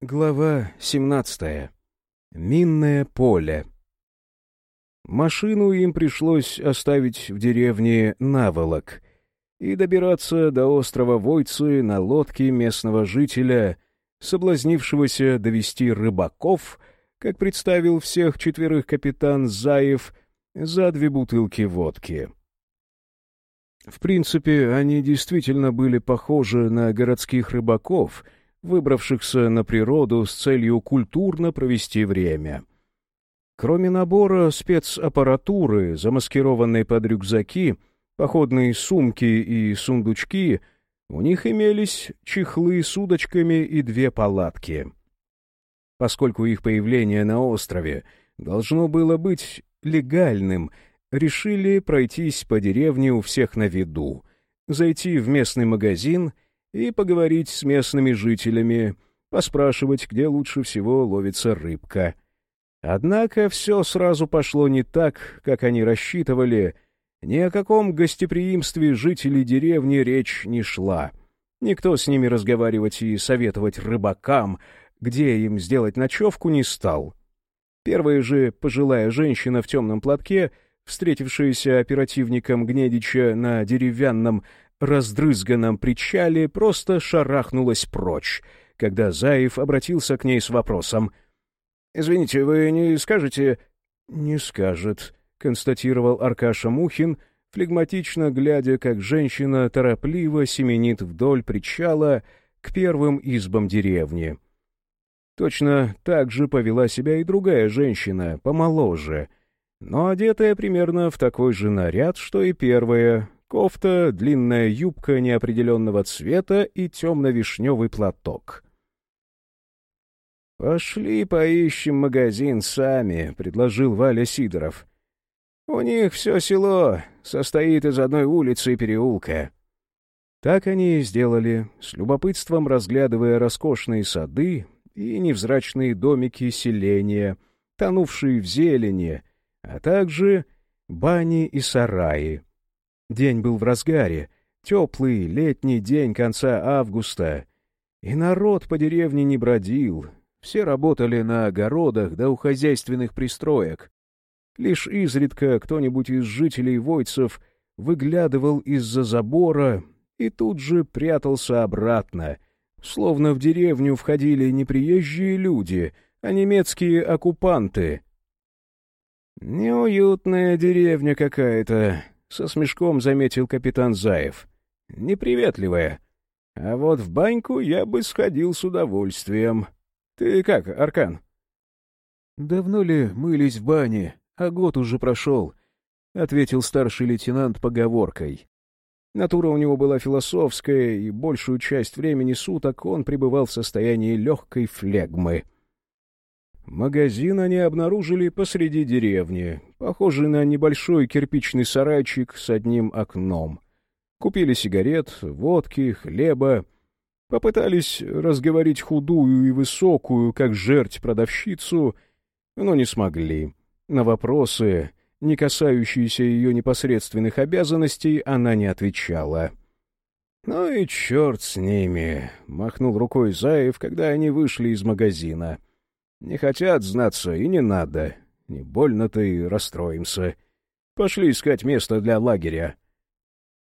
Глава 17. Минное поле. Машину им пришлось оставить в деревне Наволок и добираться до острова Войцы на лодке местного жителя, соблазнившегося довести рыбаков, как представил всех четверых капитан Заев, за две бутылки водки. В принципе, они действительно были похожи на городских рыбаков — выбравшихся на природу с целью культурно провести время. Кроме набора спецаппаратуры, замаскированной под рюкзаки, походные сумки и сундучки, у них имелись чехлы с удочками и две палатки. Поскольку их появление на острове должно было быть легальным, решили пройтись по деревне у всех на виду, зайти в местный магазин — и поговорить с местными жителями, поспрашивать, где лучше всего ловится рыбка. Однако все сразу пошло не так, как они рассчитывали. Ни о каком гостеприимстве жителей деревни речь не шла. Никто с ними разговаривать и советовать рыбакам, где им сделать ночевку, не стал. Первая же пожилая женщина в темном платке, встретившаяся оперативником Гнедича на деревянном раздрызганном причале просто шарахнулась прочь, когда Заев обратился к ней с вопросом. «Извините, вы не скажете...» «Не скажет», — констатировал Аркаша Мухин, флегматично глядя, как женщина торопливо семенит вдоль причала к первым избам деревни. Точно так же повела себя и другая женщина, помоложе, но одетая примерно в такой же наряд, что и первая, кофта, длинная юбка неопределенного цвета и темно-вишневый платок. «Пошли поищем магазин сами», — предложил Валя Сидоров. «У них все село состоит из одной улицы и переулка». Так они и сделали, с любопытством разглядывая роскошные сады и невзрачные домики селения, тонувшие в зелени, а также бани и сараи, День был в разгаре, теплый летний день конца августа, и народ по деревне не бродил, все работали на огородах да у хозяйственных пристроек. Лишь изредка кто-нибудь из жителей Войцев выглядывал из-за забора и тут же прятался обратно, словно в деревню входили не приезжие люди, а немецкие оккупанты. «Неуютная деревня какая-то», — со смешком заметил капитан Заев. «Неприветливая. А вот в баньку я бы сходил с удовольствием. Ты как, Аркан?» «Давно ли мылись в бане, а год уже прошел?» — ответил старший лейтенант поговоркой. Натура у него была философская, и большую часть времени суток он пребывал в состоянии легкой флегмы — Магазин они обнаружили посреди деревни, похожий на небольшой кирпичный сарайчик с одним окном. Купили сигарет, водки, хлеба. Попытались разговорить худую и высокую, как жерть продавщицу, но не смогли. На вопросы, не касающиеся ее непосредственных обязанностей, она не отвечала. «Ну и черт с ними!» — махнул рукой Заев, когда они вышли из магазина — не хотят знаться, и не надо. Не больно-то и расстроимся. Пошли искать место для лагеря.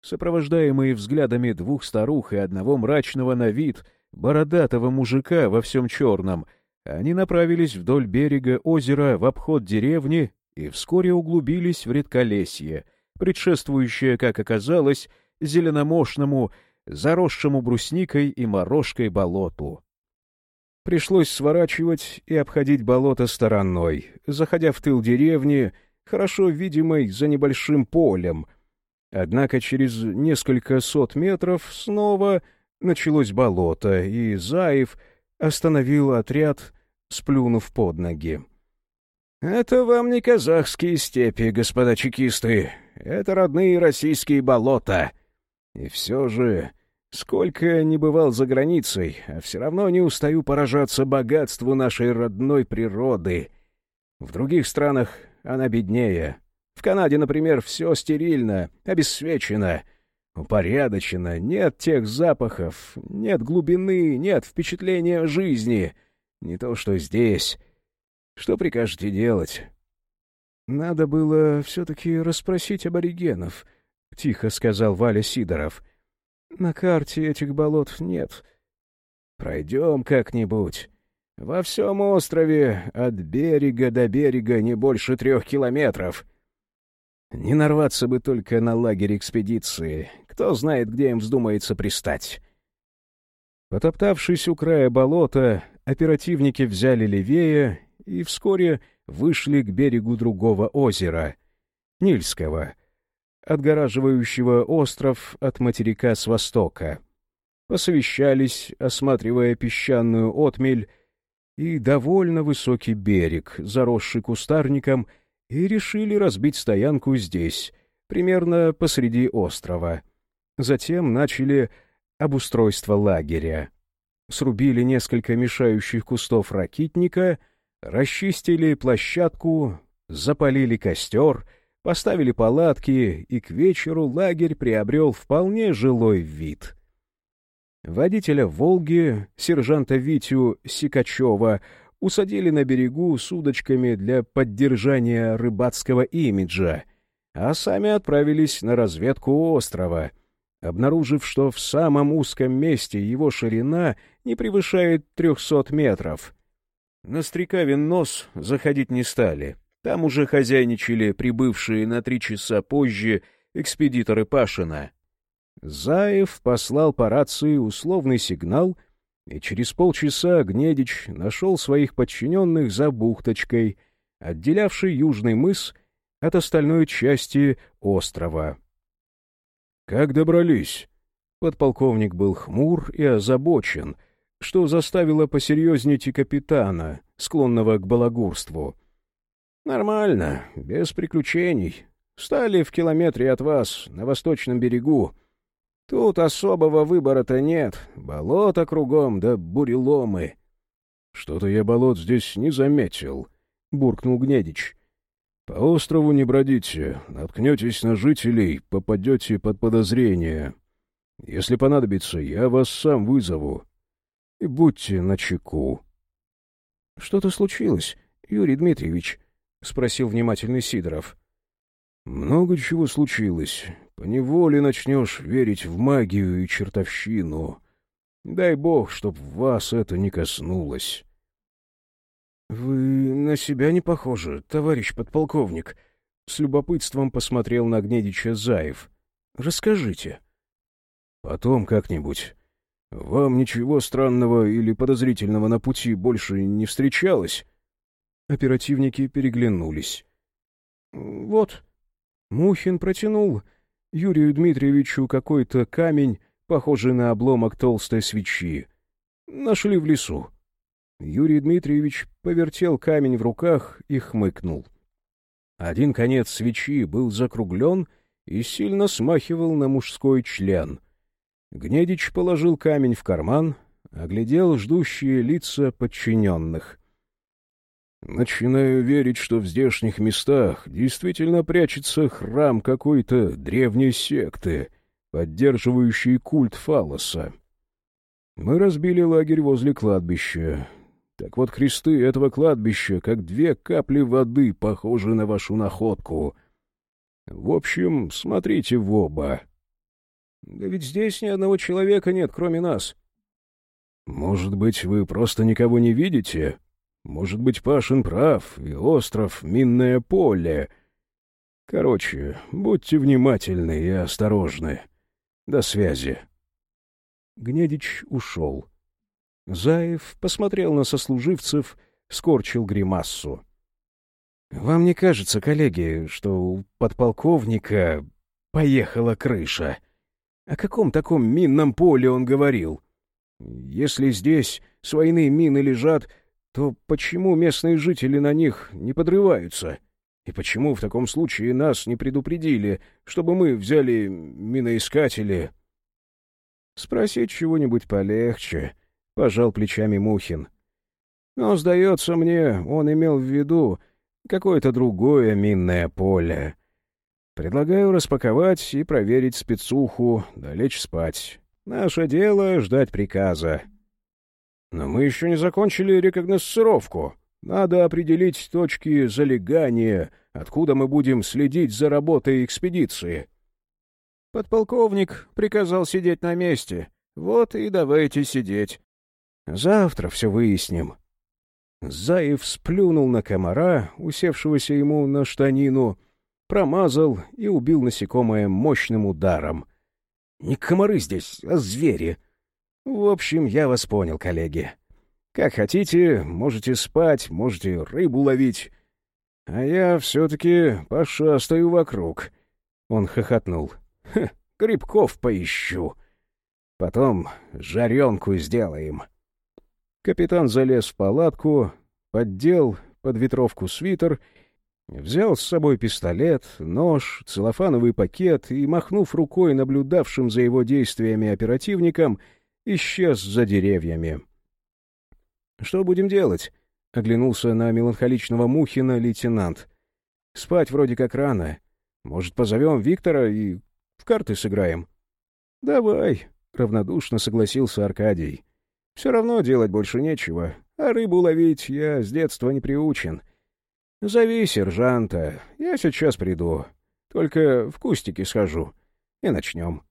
Сопровождаемые взглядами двух старух и одного мрачного на вид, бородатого мужика во всем черном, они направились вдоль берега озера в обход деревни и вскоре углубились в редколесье, предшествующее, как оказалось, зеленомошному, заросшему брусникой и морожкой болоту. Пришлось сворачивать и обходить болото стороной, заходя в тыл деревни, хорошо видимой за небольшим полем. Однако через несколько сот метров снова началось болото, и Заев остановил отряд, сплюнув под ноги. «Это вам не казахские степи, господа чекисты. Это родные российские болота. И все же Сколько не бывал за границей, а все равно не устаю поражаться богатству нашей родной природы. В других странах она беднее. В Канаде, например, все стерильно, обесцвечено, упорядочено, нет тех запахов, нет глубины, нет впечатления жизни. Не то что здесь. Что прикажете делать?» «Надо было все-таки расспросить аборигенов», — тихо сказал Валя Сидоров. «На карте этих болот нет». «Пройдем как-нибудь. Во всем острове от берега до берега не больше трех километров. Не нарваться бы только на лагерь экспедиции. Кто знает, где им вздумается пристать». Потоптавшись у края болота, оперативники взяли левее и вскоре вышли к берегу другого озера, Нильского, отгораживающего остров от материка с востока. Посовещались, осматривая песчаную отмель и довольно высокий берег, заросший кустарником, и решили разбить стоянку здесь, примерно посреди острова. Затем начали обустройство лагеря. Срубили несколько мешающих кустов ракитника — расчистили площадку, запалили костер, поставили палатки, и к вечеру лагерь приобрел вполне жилой вид. Водителя «Волги», сержанта Витю Сикачева, усадили на берегу с удочками для поддержания рыбацкого имиджа, а сами отправились на разведку острова, обнаружив, что в самом узком месте его ширина не превышает 300 метров — на Стрекавин нос заходить не стали. Там уже хозяйничали прибывшие на три часа позже экспедиторы Пашина. Заев послал по рации условный сигнал, и через полчаса Гнедич нашел своих подчиненных за бухточкой, отделявшей южный мыс от остальной части острова. «Как добрались?» Подполковник был хмур и озабочен — что заставило посерьезнеть и капитана, склонного к балагурству. «Нормально, без приключений. Стали в километре от вас, на восточном берегу. Тут особого выбора-то нет, болото кругом да буреломы». «Что-то я болот здесь не заметил», — буркнул Гнедич. «По острову не бродите, наткнетесь на жителей, попадете под подозрение. Если понадобится, я вас сам вызову и будьте начеку. — Что-то случилось, Юрий Дмитриевич? — спросил внимательный Сидоров. — Много чего случилось. Поневоле начнешь верить в магию и чертовщину. Дай бог, чтоб вас это не коснулось. — Вы на себя не похожи, товарищ подполковник. С любопытством посмотрел на Гнедича Заев. — Расскажите. — Потом как-нибудь. «Вам ничего странного или подозрительного на пути больше не встречалось?» Оперативники переглянулись. «Вот». Мухин протянул Юрию Дмитриевичу какой-то камень, похожий на обломок толстой свечи. Нашли в лесу. Юрий Дмитриевич повертел камень в руках и хмыкнул. Один конец свечи был закруглен и сильно смахивал на мужской член — Гнедич положил камень в карман, оглядел ждущие лица подчиненных. «Начинаю верить, что в здешних местах действительно прячется храм какой-то древней секты, поддерживающий культ фалоса. Мы разбили лагерь возле кладбища. Так вот, кресты этого кладбища, как две капли воды, похожи на вашу находку. В общем, смотрите в оба». Да ведь здесь ни одного человека нет, кроме нас. Может быть, вы просто никого не видите? Может быть, Пашин прав, и остров — минное поле. Короче, будьте внимательны и осторожны. До связи. Гнедич ушел. Заев посмотрел на сослуживцев, скорчил гримассу. — Вам не кажется, коллеги, что у подполковника поехала крыша? О каком таком минном поле он говорил? Если здесь с войны мины лежат, то почему местные жители на них не подрываются? И почему в таком случае нас не предупредили, чтобы мы взяли миноискатели? Спросить чего-нибудь полегче, — пожал плечами Мухин. Но, сдается мне, он имел в виду какое-то другое минное поле. Предлагаю распаковать и проверить спецуху, да лечь спать. Наше дело — ждать приказа. Но мы еще не закончили рекогносцировку. Надо определить точки залегания, откуда мы будем следить за работой экспедиции. Подполковник приказал сидеть на месте. Вот и давайте сидеть. Завтра все выясним. Заев сплюнул на комара, усевшегося ему на штанину, промазал и убил насекомое мощным ударом. Не комары здесь, а звери. В общем, я вас понял, коллеги. Как хотите, можете спать, можете рыбу ловить. А я все-таки пошастаю вокруг. Он хохотнул. Ха, грибков поищу. Потом жаренку сделаем. Капитан залез в палатку, поддел под ветровку свитер, взял с собой пистолет, нож, целлофановый пакет и, махнув рукой наблюдавшим за его действиями оперативникам, исчез за деревьями. «Что будем делать?» — оглянулся на меланхоличного Мухина лейтенант. «Спать вроде как рано. Может, позовем Виктора и в карты сыграем?» «Давай», — равнодушно согласился Аркадий. «Все равно делать больше нечего, а рыбу ловить я с детства не приучен. Зови сержанта, я сейчас приду. Только в кустики схожу, и начнем».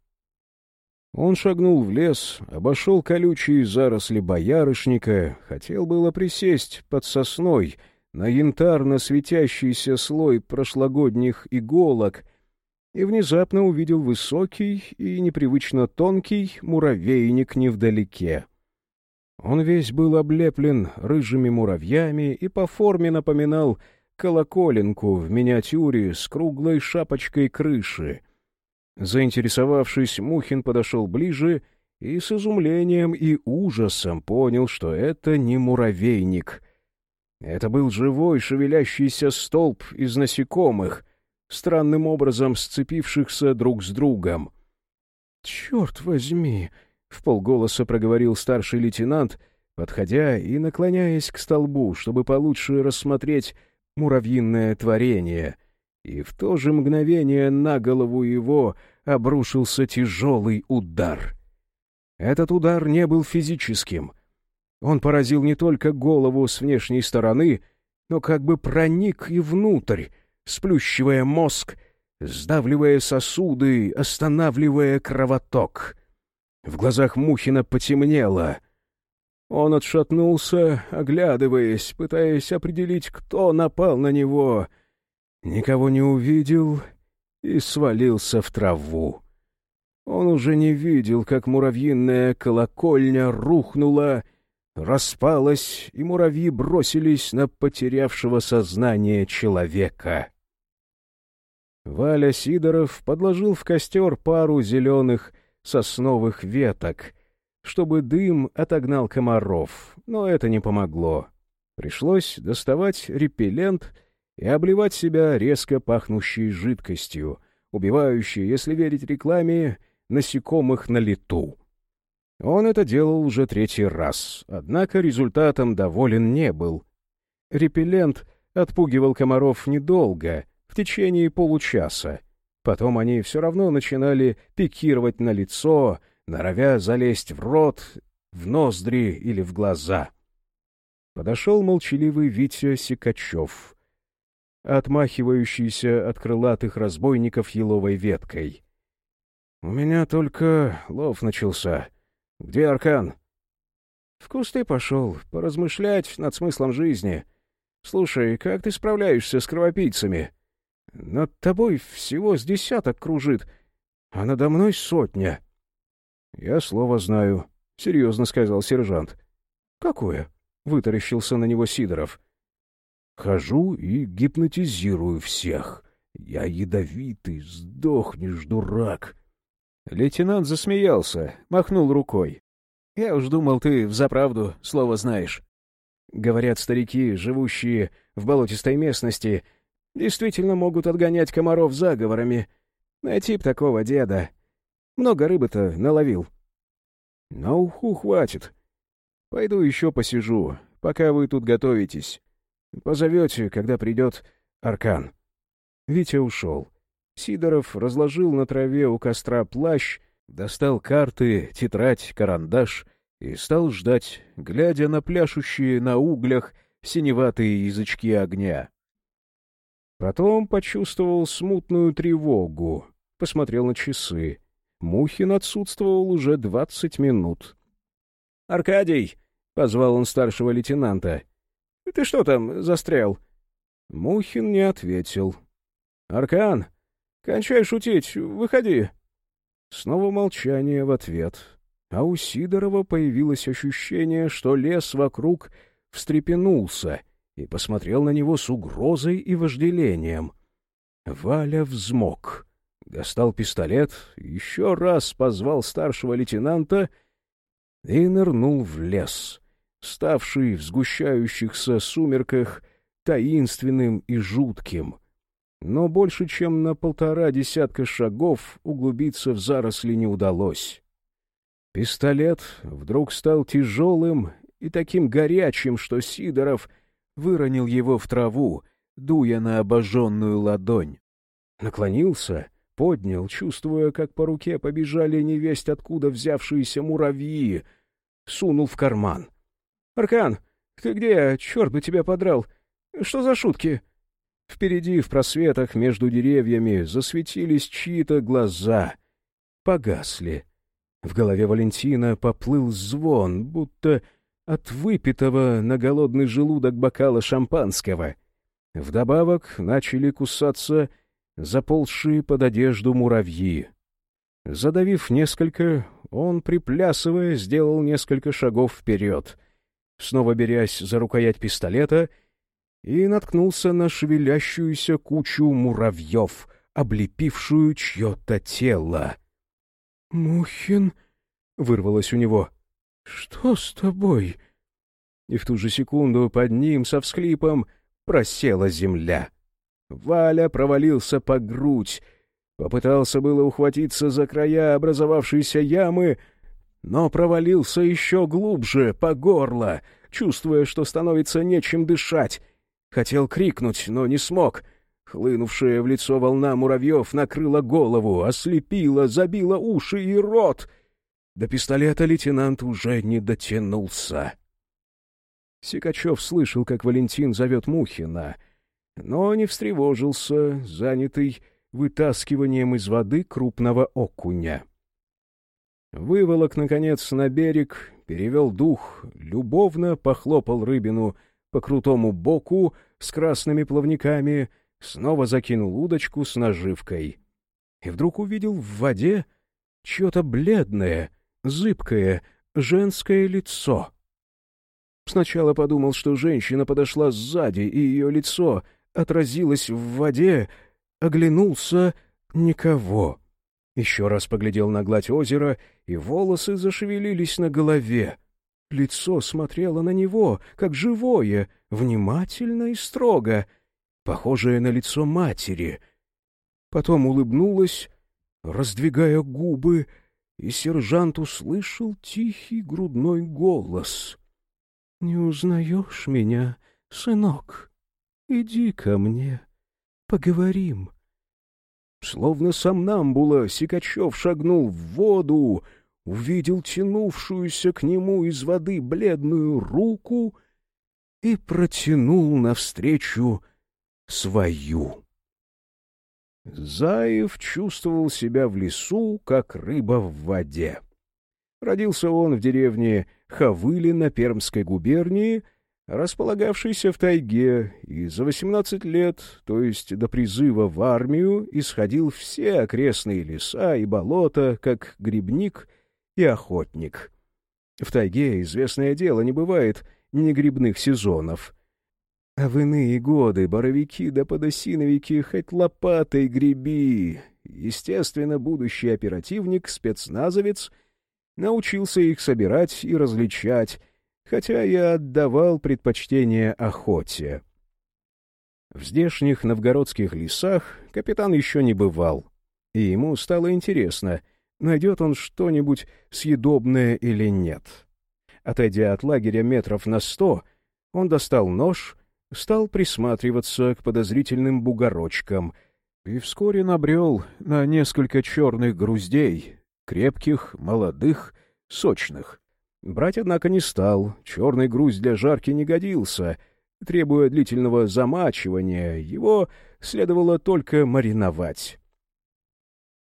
Он шагнул в лес, обошел колючие заросли боярышника, хотел было присесть под сосной на янтарно светящийся слой прошлогодних иголок и внезапно увидел высокий и непривычно тонкий муравейник невдалеке. Он весь был облеплен рыжими муравьями и по форме напоминал колоколенку в миниатюре с круглой шапочкой крыши — Заинтересовавшись, Мухин подошел ближе и с изумлением и ужасом понял, что это не муравейник. Это был живой шевелящийся столб из насекомых, странным образом сцепившихся друг с другом. «Черт возьми!» — в полголоса проговорил старший лейтенант, подходя и наклоняясь к столбу, чтобы получше рассмотреть муравьиное творение — и в то же мгновение на голову его обрушился тяжелый удар. Этот удар не был физическим. Он поразил не только голову с внешней стороны, но как бы проник и внутрь, сплющивая мозг, сдавливая сосуды, останавливая кровоток. В глазах Мухина потемнело. Он отшатнулся, оглядываясь, пытаясь определить, кто напал на него — никого не увидел и свалился в траву. Он уже не видел, как муравьиная колокольня рухнула, распалась, и муравьи бросились на потерявшего сознание человека. Валя Сидоров подложил в костер пару зеленых сосновых веток, чтобы дым отогнал комаров, но это не помогло. Пришлось доставать репеллент — и обливать себя резко пахнущей жидкостью, убивающей, если верить рекламе, насекомых на лету. Он это делал уже третий раз, однако результатом доволен не был. Репеллент отпугивал комаров недолго, в течение получаса. Потом они все равно начинали пикировать на лицо, норовя залезть в рот, в ноздри или в глаза. Подошел молчаливый Витя Сикачев — отмахивающийся от крылатых разбойников еловой веткой. «У меня только лов начался. Где Аркан?» «В кусты пошел, поразмышлять над смыслом жизни. Слушай, как ты справляешься с кровопийцами? Над тобой всего с десяток кружит, а надо мной сотня». «Я слово знаю», — серьезно сказал сержант. «Какое?» — вытаращился на него Сидоров. Хожу и гипнотизирую всех. Я ядовитый, сдохнешь, дурак. Лейтенант засмеялся, махнул рукой. Я уж думал, ты взаправду слово знаешь. Говорят, старики, живущие в болотистой местности, действительно могут отгонять комаров заговорами. Найти б такого деда. Много рыбы-то наловил. На уху хватит. Пойду еще посижу, пока вы тут готовитесь. Позовете, когда придет Аркан». Витя ушел. Сидоров разложил на траве у костра плащ, достал карты, тетрадь, карандаш и стал ждать, глядя на пляшущие на углях синеватые язычки огня. Потом почувствовал смутную тревогу, посмотрел на часы. Мухин отсутствовал уже двадцать минут. — Аркадий! — позвал он старшего лейтенанта. — Ты что там застрял? Мухин не ответил. — Аркан, кончай шутить, выходи. Снова молчание в ответ. А у Сидорова появилось ощущение, что лес вокруг встрепенулся и посмотрел на него с угрозой и вожделением. Валя взмок, достал пистолет, еще раз позвал старшего лейтенанта и нырнул в лес, ставший в сгущающихся сумерках таинственным и жутким. Но больше чем на полтора десятка шагов углубиться в заросли не удалось. Пистолет вдруг стал тяжелым и таким горячим, что Сидоров выронил его в траву, дуя на обожженную ладонь. Наклонился, поднял, чувствуя, как по руке побежали невесть откуда взявшиеся муравьи, сунул в карман. — Аркан, ты где? Черт бы тебя подрал! Что за шутки? Впереди, в просветах между деревьями, засветились чьи-то глаза. Погасли. В голове Валентина поплыл звон, будто от выпитого на голодный желудок бокала шампанского. Вдобавок начали кусаться заползшие под одежду муравьи. Задавив несколько, он, приплясывая, сделал несколько шагов вперед, снова берясь за рукоять пистолета, и наткнулся на шевелящуюся кучу муравьев, облепившую чье-то тело. «Мухин?» — вырвалось у него. «Что с тобой?» И в ту же секунду под ним со всхлипом просела земля. Валя провалился по грудь, попытался было ухватиться за края образовавшейся ямы, но провалился еще глубже, по горло, чувствуя, что становится нечем дышать. Хотел крикнуть, но не смог. Хлынувшая в лицо волна муравьев накрыла голову, ослепила, забила уши и рот. До пистолета лейтенант уже не дотянулся. Сикачев слышал, как Валентин зовет Мухина, но не встревожился, занятый вытаскиванием из воды крупного окуня. Выволок, наконец, на берег, перевел дух, любовно похлопал рыбину по крутому боку с красными плавниками, снова закинул удочку с наживкой. И вдруг увидел в воде чье-то бледное, зыбкое, женское лицо. Сначала подумал, что женщина подошла сзади, и ее лицо отразилось в воде, оглянулся — никого. Еще раз поглядел на гладь озера, и волосы зашевелились на голове. Лицо смотрело на него, как живое, внимательно и строго, похожее на лицо матери. Потом улыбнулась, раздвигая губы, и сержант услышал тихий грудной голос. — Не узнаешь меня, сынок? Иди ко мне, поговорим. Словно сам Намбула, Сикачев шагнул в воду, увидел тянувшуюся к нему из воды бледную руку и протянул навстречу свою. Заев чувствовал себя в лесу, как рыба в воде. Родился он в деревне Хавыли на Пермской губернии, располагавшейся в тайге, и за восемнадцать лет, то есть до призыва в армию, исходил все окрестные леса и болота, как грибник и охотник. В тайге, известное дело, не бывает ни грибных сезонов. А в иные годы боровики да подосиновики хоть лопатой греби. Естественно, будущий оперативник, спецназовец, научился их собирать и различать, хотя я отдавал предпочтение охоте. В здешних новгородских лесах капитан еще не бывал, и ему стало интересно — найдет он что-нибудь съедобное или нет. Отойдя от лагеря метров на сто, он достал нож, стал присматриваться к подозрительным бугорочкам и вскоре набрел на несколько черных груздей, крепких, молодых, сочных. Брать, однако, не стал. Черный груз для жарки не годился. Требуя длительного замачивания, его следовало только мариновать.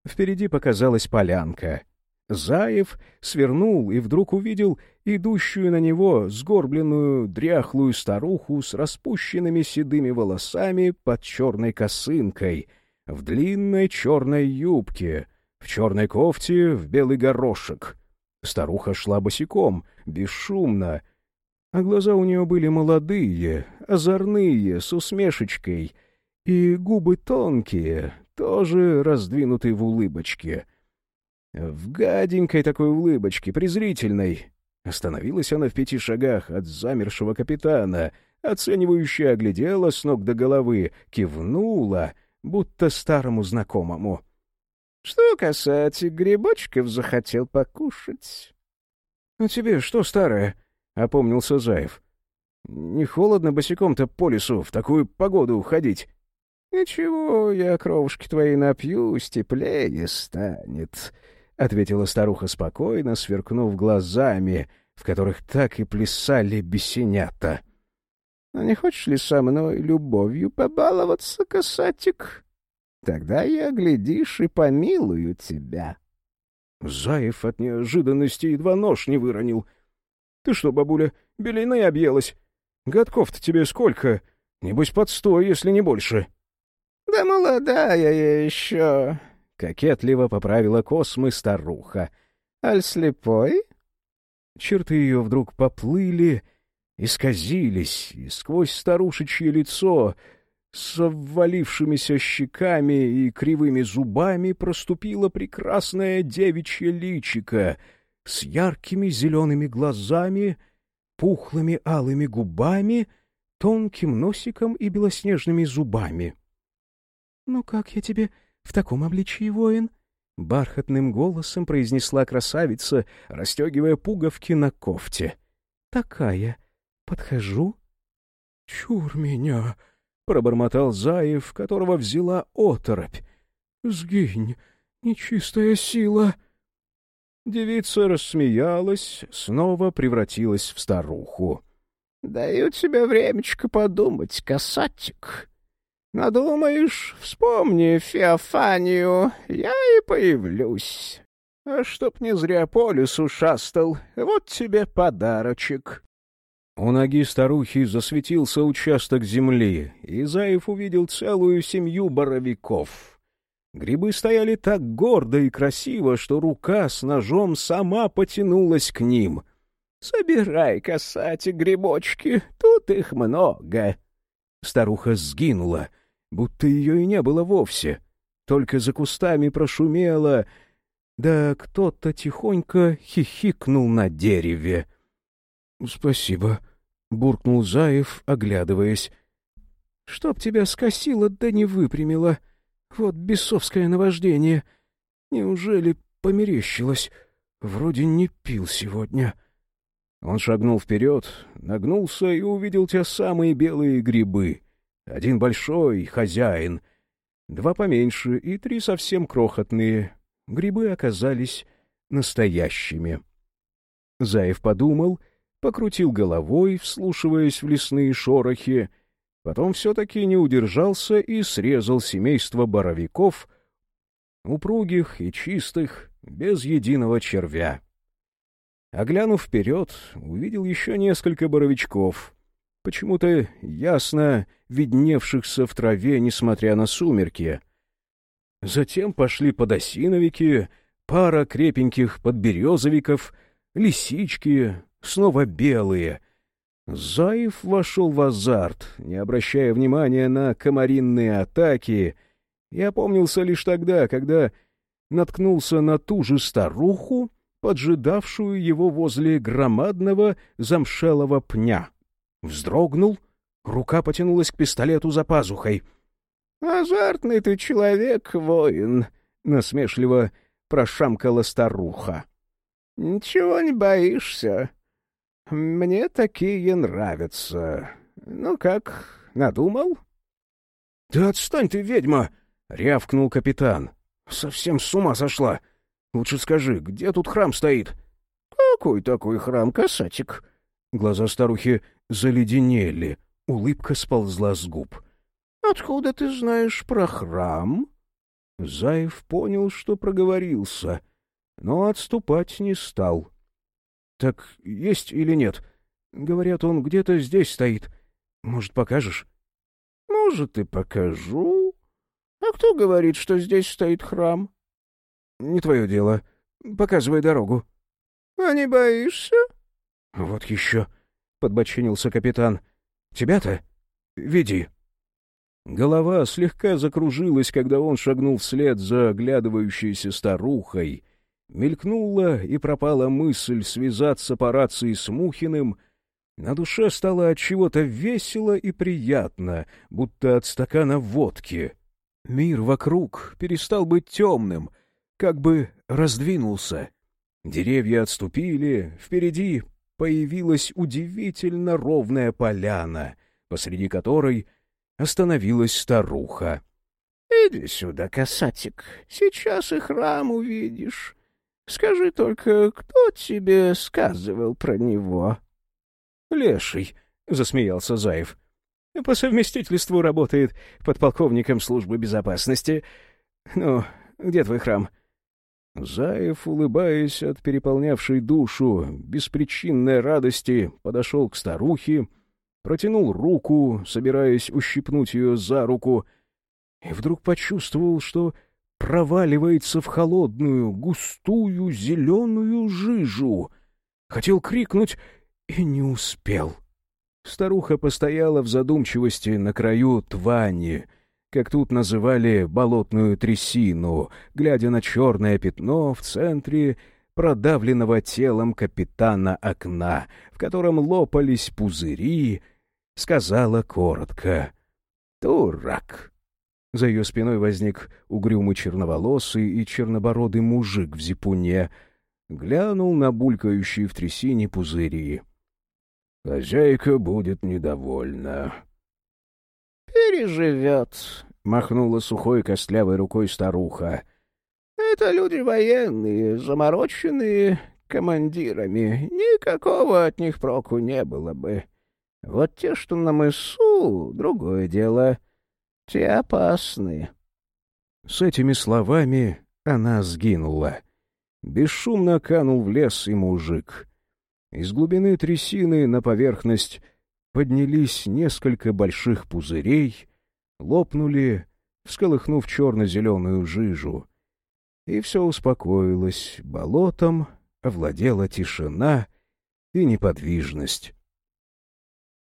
Впереди показалась полянка. Заев свернул и вдруг увидел идущую на него сгорбленную дряхлую старуху с распущенными седыми волосами под черной косынкой, в длинной черной юбке, в черной кофте, в белый горошек. Старуха шла босиком, бесшумно, а глаза у нее были молодые, озорные, с усмешечкой, и губы тонкие, тоже раздвинутые в улыбочке. В гаденькой такой улыбочке, презрительной. Остановилась она в пяти шагах от замершего капитана, оценивающе оглядела с ног до головы, кивнула, будто старому знакомому. — Что, касатель, грибочков захотел покушать? — А тебе что, старое? — опомнился Заев. — Не холодно босиком-то по лесу в такую погоду ходить? — Ничего, я кровушки твои напьюсь, теплее станет, — ответила старуха спокойно, сверкнув глазами, в которых так и плясали бесенята. — А не хочешь ли со мной любовью побаловаться, касатик? Тогда я, глядишь, и помилую тебя. Заев от неожиданности едва нож не выронил. — Ты что, бабуля, белины объелась? Годков-то тебе сколько? Небось, под сто, если не больше. — «Да молодая я еще!» — кокетливо поправила космы старуха. «Аль слепой?» Черты ее вдруг поплыли, исказились, и сквозь старушечье лицо с обвалившимися щеками и кривыми зубами проступило прекрасное девичье личико с яркими зелеными глазами, пухлыми алыми губами, тонким носиком и белоснежными зубами. «Ну как я тебе в таком обличии воин?» — бархатным голосом произнесла красавица, расстегивая пуговки на кофте. «Такая. Подхожу?» «Чур меня!» — пробормотал Заев, которого взяла оторопь. «Сгинь, нечистая сила!» Девица рассмеялась, снова превратилась в старуху. — Даю тебе времечко подумать, касатик. Надумаешь, вспомни Феофанию, я и появлюсь. А чтоб не зря по лесу шастал, вот тебе подарочек». У ноги старухи засветился участок земли, и Заев увидел целую семью боровиков. Грибы стояли так гордо и красиво, что рука с ножом сама потянулась к ним. «Собирай, касати, грибочки, тут их много». Старуха сгинула — будто ее и не было вовсе. Только за кустами прошумело, да кто-то тихонько хихикнул на дереве. — Спасибо, — буркнул Заев, оглядываясь. — Чтоб тебя скосило да не выпрямило. Вот бесовское наваждение. Неужели померещилось? Вроде не пил сегодня. Он шагнул вперед, нагнулся и увидел те самые белые грибы — один большой хозяин, два поменьше и три совсем крохотные. Грибы оказались настоящими. Заев подумал, покрутил головой, вслушиваясь в лесные шорохи, потом все-таки не удержался и срезал семейство боровиков, упругих и чистых, без единого червя. Оглянув вперед, увидел еще несколько боровичков — почему-то ясно видневшихся в траве, несмотря на сумерки. Затем пошли подосиновики, пара крепеньких подберезовиков, лисички, снова белые. Заев вошел в азарт, не обращая внимания на комаринные атаки, и опомнился лишь тогда, когда наткнулся на ту же старуху, поджидавшую его возле громадного замшелого пня. Вздрогнул, рука потянулась к пистолету за пазухой. — Азартный ты человек, воин, — насмешливо прошамкала старуха. — Ничего не боишься. Мне такие нравятся. Ну как, надумал? — Да отстань ты, ведьма! — рявкнул капитан. — Совсем с ума сошла. Лучше скажи, где тут храм стоит? — «Какой такой храм, касатик?» Глаза старухи заледенели, улыбка сползла с губ. «Откуда ты знаешь про храм?» Заев понял, что проговорился, но отступать не стал. — Так есть или нет? Говорят, он где-то здесь стоит. Может, покажешь? — Может, и покажу. А кто говорит, что здесь стоит храм? — Не твое дело. Показывай дорогу. — А не боишься? — Вот еще, — подбочинился капитан. — Тебя-то? Веди. Голова слегка закружилась, когда он шагнул вслед за оглядывающейся старухой. Мелькнула и пропала мысль связаться по рации с Мухиным. На душе стало от чего-то весело и приятно, будто от стакана водки. Мир вокруг перестал быть темным, как бы раздвинулся. Деревья отступили, впереди появилась удивительно ровная поляна, посреди которой — остановилась старуха. — Иди сюда, касатик, сейчас и храм увидишь. Скажи только, кто тебе сказывал про него? — Леший, — засмеялся Заев. — По совместительству работает подполковником службы безопасности. Ну, где твой храм? Заев, улыбаясь от переполнявшей душу беспричинной радости, подошел к старухе, — протянул руку, собираясь ущипнуть ее за руку, и вдруг почувствовал, что проваливается в холодную, густую, зеленую жижу. Хотел крикнуть и не успел. Старуха постояла в задумчивости на краю твани, как тут называли болотную трясину, глядя на черное пятно в центре продавленного телом капитана окна, в котором лопались пузыри, сказала коротко «Дурак». За ее спиной возник угрюмый черноволосый и чернобородый мужик в зипуне, глянул на булькающие в трясине пузыри. «Хозяйка будет недовольна». «Переживет», — махнула сухой костлявой рукой старуха. «Это люди военные, замороченные командирами. Никакого от них проку не было бы. Вот те, что на мысу, другое дело. Те опасны. С этими словами она сгинула. Бесшумно канул в лес и мужик. Из глубины трясины на поверхность поднялись несколько больших пузырей, лопнули, всколыхнув черно-зеленую жижу. И все успокоилось, болотом овладела тишина и неподвижность.